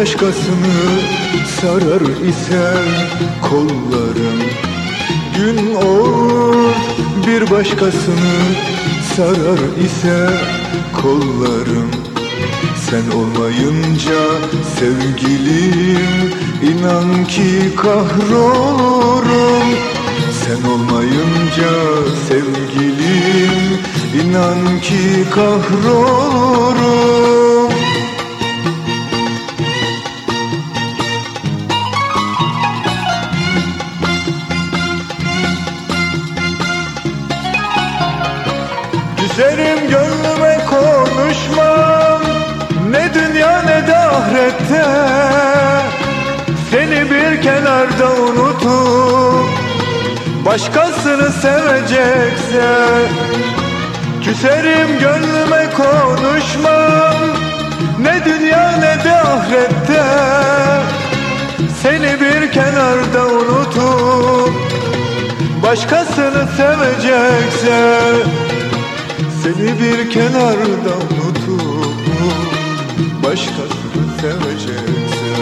Başkasını sarar ise kollarım. Gün olur bir başkasını sarar ise kollarım. Sen olmayınca sevgilim inan ki kahrolurum. Sen olmayınca sevgilim inan ki kahrolurum Güzelim gönlüme konuşmam Ne dünya ne de ahirette. Seni bir kenarda unutup Başkasını sevecekse Küserim gönlüme konuşmam Ne dünya ne de ahirette. Seni bir kenarda unutup Başkasını sevecekse seni bir kenarda unutup Başkasını sevecekse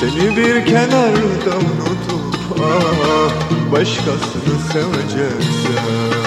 Seni bir kenarda unutup ah, Başkasını sevecekse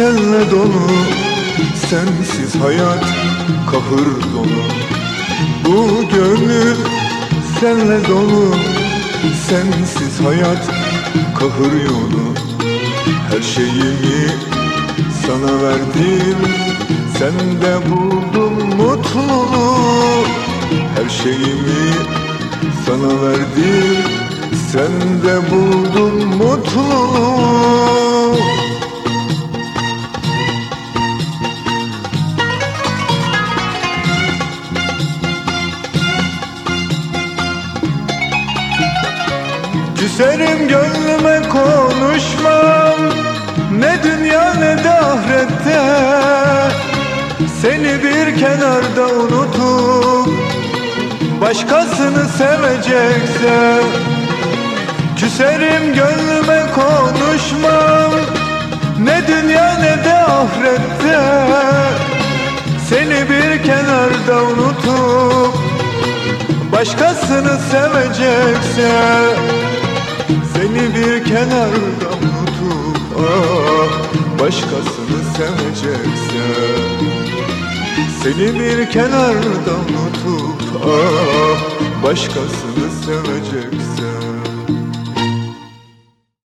senle dolu Sensiz hayat kahır dolu. Bu gönül senle dolu Sensiz hayat kahır yolu. Her şeyimi sana verdim Sende buldum mutluluğu. Her şeyimi sana verdim Sende buldum mutluluğu Küserim gönlüme konuşmam Ne dünya ne de ahirette. Seni bir kenarda unutup Başkasını sevecekse. Küserim gönlüme konuşmam Ne dünya ne de ahirette. Seni bir kenarda unutup Başkasını sevecekse Seni bir kenarda unutup ah, Başkasını sevecekse Seni bir kenarda unutup ah, Başkasını sevecekse